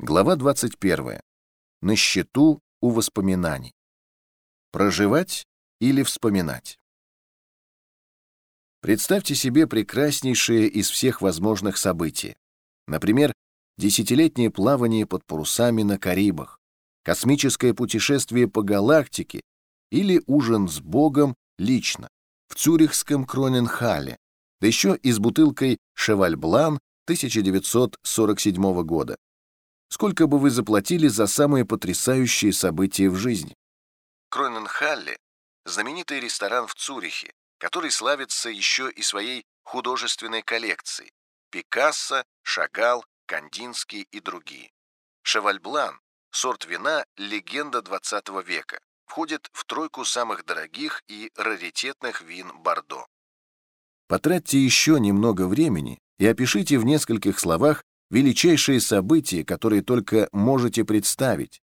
Глава 21. На счету у воспоминаний. Проживать или вспоминать? Представьте себе прекраснейшее из всех возможных событий. Например, десятилетнее плавание под парусами на Карибах, космическое путешествие по галактике или ужин с Богом лично в Цюрихском Кроненхале, да еще и с бутылкой «Шеваль Блан» 1947 года. Сколько бы вы заплатили за самые потрясающие события в жизни? Кроненхалле – знаменитый ресторан в Цюрихе, который славится еще и своей художественной коллекцией – Пикассо, Шагал, Кандинский и другие. Шевальблан – сорт вина легенда 20 века, входит в тройку самых дорогих и раритетных вин Бордо. Потратьте еще немного времени и опишите в нескольких словах величайшие события, которые только можете представить,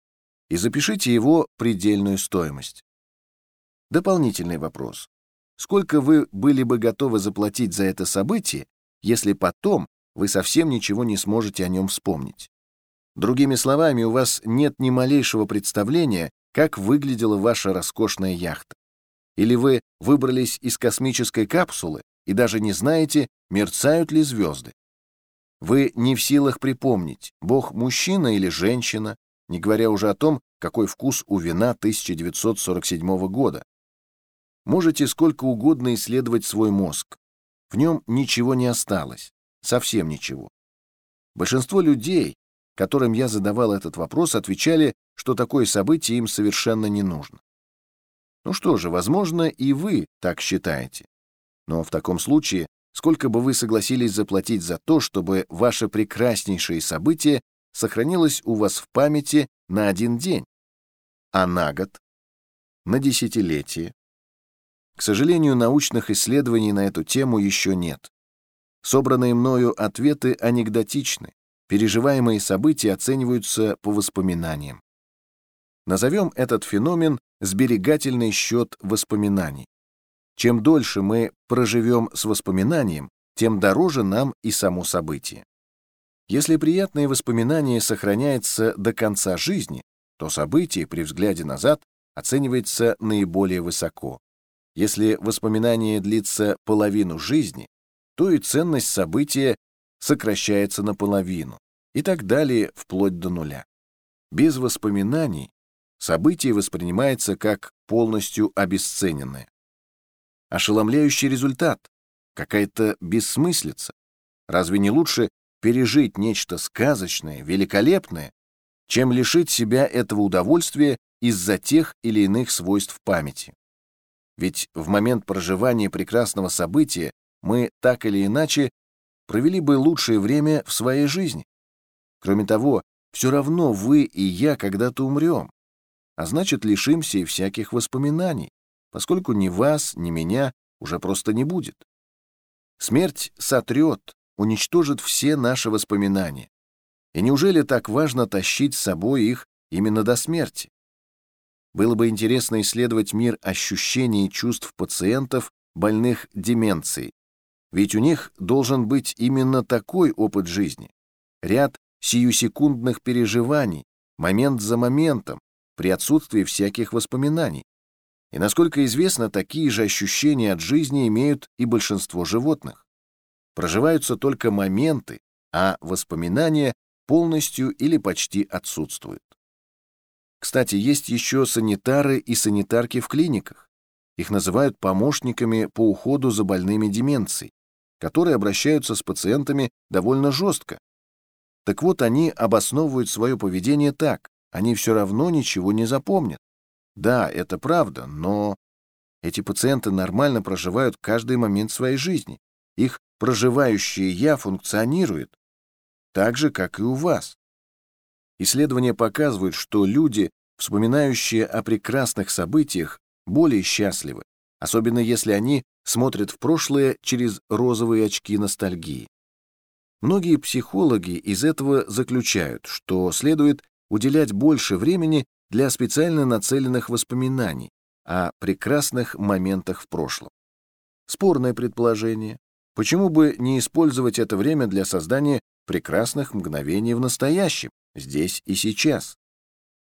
и запишите его предельную стоимость. Дополнительный вопрос. Сколько вы были бы готовы заплатить за это событие, если потом вы совсем ничего не сможете о нем вспомнить? Другими словами, у вас нет ни малейшего представления, как выглядела ваша роскошная яхта. Или вы выбрались из космической капсулы и даже не знаете, мерцают ли звезды. Вы не в силах припомнить, Бог мужчина или женщина, не говоря уже о том, какой вкус у вина 1947 года. Можете сколько угодно исследовать свой мозг. В нем ничего не осталось, совсем ничего. Большинство людей, которым я задавал этот вопрос, отвечали, что такое событие им совершенно не нужно. Ну что же, возможно, и вы так считаете. Но в таком случае сколько бы вы согласились заплатить за то, чтобы ваше прекраснейшее событие сохранилось у вас в памяти на один день, а на год, на десятилетие. К сожалению, научных исследований на эту тему еще нет. Собранные мною ответы анекдотичны, переживаемые события оцениваются по воспоминаниям. Назовем этот феномен сберегательный счет воспоминаний. Чем дольше мы проживем с воспоминанием, тем дороже нам и само событие. Если приятное воспоминание сохраняется до конца жизни, то событие при взгляде назад оценивается наиболее высоко. Если воспоминание длится половину жизни, то и ценность события сокращается наполовину, и так далее вплоть до нуля. Без воспоминаний событие воспринимается как полностью обесцененное. Ошеломляющий результат. Какая-то бессмыслица. Разве не лучше пережить нечто сказочное, великолепное, чем лишить себя этого удовольствия из-за тех или иных свойств памяти? Ведь в момент проживания прекрасного события мы так или иначе провели бы лучшее время в своей жизни. Кроме того, все равно вы и я когда-то умрем, а значит, лишимся и всяких воспоминаний поскольку ни вас, ни меня уже просто не будет. Смерть сотрет, уничтожит все наши воспоминания. И неужели так важно тащить с собой их именно до смерти? Было бы интересно исследовать мир ощущений и чувств пациентов, больных деменцией. Ведь у них должен быть именно такой опыт жизни. Ряд сиюсекундных переживаний, момент за моментом, при отсутствии всяких воспоминаний. И, насколько известно, такие же ощущения от жизни имеют и большинство животных. Проживаются только моменты, а воспоминания полностью или почти отсутствуют. Кстати, есть еще санитары и санитарки в клиниках. Их называют помощниками по уходу за больными деменцией, которые обращаются с пациентами довольно жестко. Так вот, они обосновывают свое поведение так, они все равно ничего не запомнят. Да, это правда, но эти пациенты нормально проживают каждый момент своей жизни. Их проживающее «я» функционирует, так же, как и у вас. Исследования показывают, что люди, вспоминающие о прекрасных событиях, более счастливы, особенно если они смотрят в прошлое через розовые очки ностальгии. Многие психологи из этого заключают, что следует уделять больше времени для специально нацеленных воспоминаний о прекрасных моментах в прошлом. Спорное предположение. Почему бы не использовать это время для создания прекрасных мгновений в настоящем, здесь и сейчас.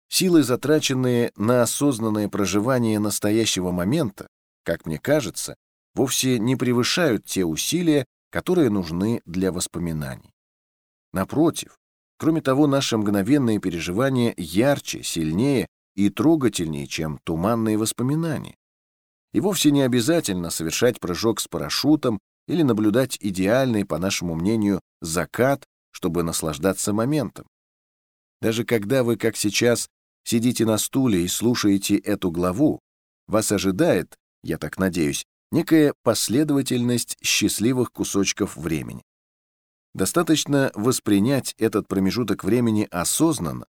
Силы, затраченные на осознанное проживание настоящего момента, как мне кажется, вовсе не превышают те усилия, которые нужны для воспоминаний. Напротив, кроме того, наши мгновенные переживания ярче, сильнее и трогательнее, чем туманные воспоминания. И вовсе не обязательно совершать прыжок с парашютом или наблюдать идеальный, по нашему мнению, закат, чтобы наслаждаться моментом. Даже когда вы, как сейчас, сидите на стуле и слушаете эту главу, вас ожидает, я так надеюсь, некая последовательность счастливых кусочков времени. Достаточно воспринять этот промежуток времени осознанно,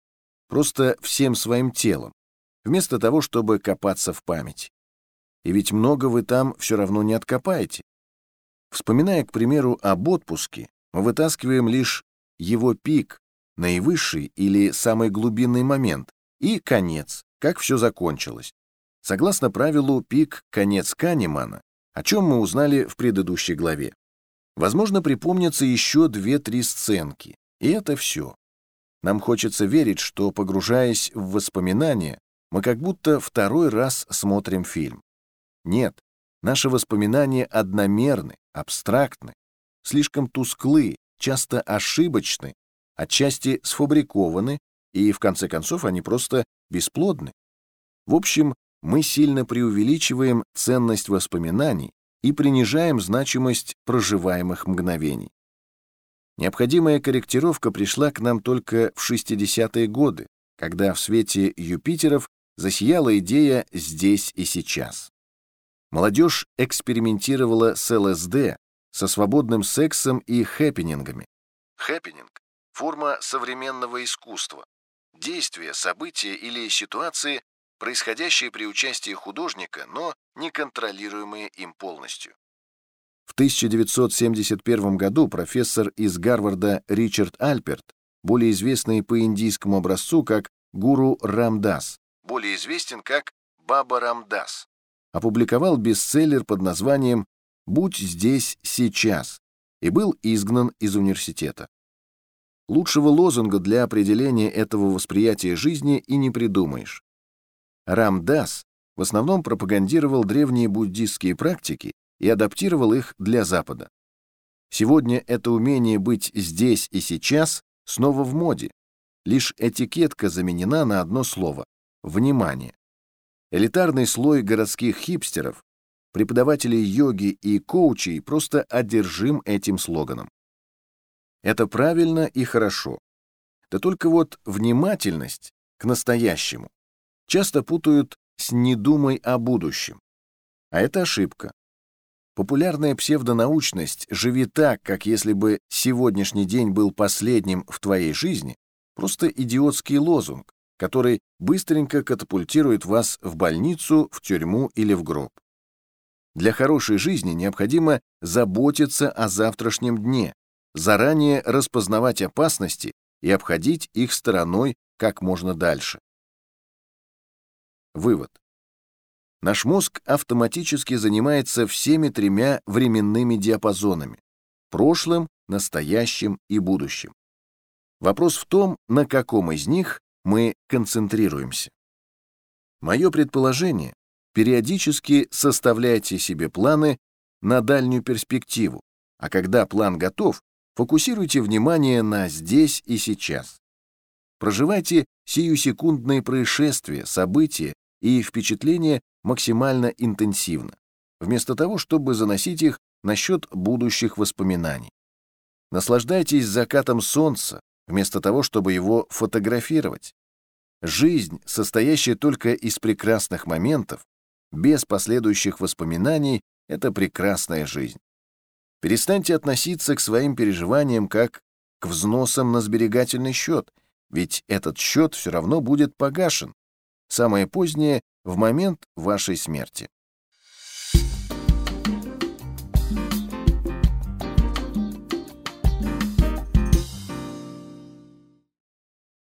просто всем своим телом, вместо того, чтобы копаться в памяти. И ведь много вы там все равно не откопаете. Вспоминая, к примеру, об отпуске, мы вытаскиваем лишь его пик, наивысший или самый глубинный момент, и конец, как все закончилось. Согласно правилу пик-конец Канемана, о чем мы узнали в предыдущей главе. Возможно, припомнятся еще две-три сценки, и это все. Нам хочется верить, что, погружаясь в воспоминания, мы как будто второй раз смотрим фильм. Нет, наши воспоминания одномерны, абстрактны, слишком тусклы, часто ошибочны, отчасти сфабрикованы, и в конце концов они просто бесплодны. В общем, мы сильно преувеличиваем ценность воспоминаний и принижаем значимость проживаемых мгновений. Необходимая корректировка пришла к нам только в 60-е годы, когда в свете Юпитеров засияла идея «здесь и сейчас». Молодежь экспериментировала с ЛСД, со свободным сексом и хэппинингами. Хэппининг — форма современного искусства. Действие, события или ситуации, происходящие при участии художника, но не контролируемые им полностью. В 1971 году профессор из Гарварда Ричард Альперт, более известный по индийскому образцу как Гуру Рамдас, более известен как Баба Рамдас, опубликовал бестселлер под названием «Будь здесь сейчас» и был изгнан из университета. Лучшего лозунга для определения этого восприятия жизни и не придумаешь. Рамдас в основном пропагандировал древние буддистские практики и адаптировал их для Запада. Сегодня это умение быть здесь и сейчас снова в моде. Лишь этикетка заменена на одно слово — внимание. Элитарный слой городских хипстеров, преподавателей йоги и коучей просто одержим этим слоганом. Это правильно и хорошо. Да только вот внимательность к настоящему часто путают с «не думай о будущем». А это ошибка. Популярная псевдонаучность «живи так, как если бы сегодняшний день был последним в твоей жизни» просто идиотский лозунг, который быстренько катапультирует вас в больницу, в тюрьму или в гроб. Для хорошей жизни необходимо заботиться о завтрашнем дне, заранее распознавать опасности и обходить их стороной как можно дальше. Вывод. Наш мозг автоматически занимается всеми тремя временными диапазонами — прошлым, настоящим и будущим. Вопрос в том, на каком из них мы концентрируемся. Мое предположение — периодически составляйте себе планы на дальнюю перспективу, а когда план готов, фокусируйте внимание на здесь и сейчас. Проживайте сиюсекундные происшествия, события и впечатления максимально интенсивно, вместо того, чтобы заносить их насчет будущих воспоминаний. Наслаждайтесь закатом солнца, вместо того, чтобы его фотографировать. Жизнь, состоящая только из прекрасных моментов, без последующих воспоминаний, это прекрасная жизнь. Перестаньте относиться к своим переживаниям как к взносам на сберегательный счет, ведь этот счет все равно будет погашен, самое позднее — в момент вашей смерти.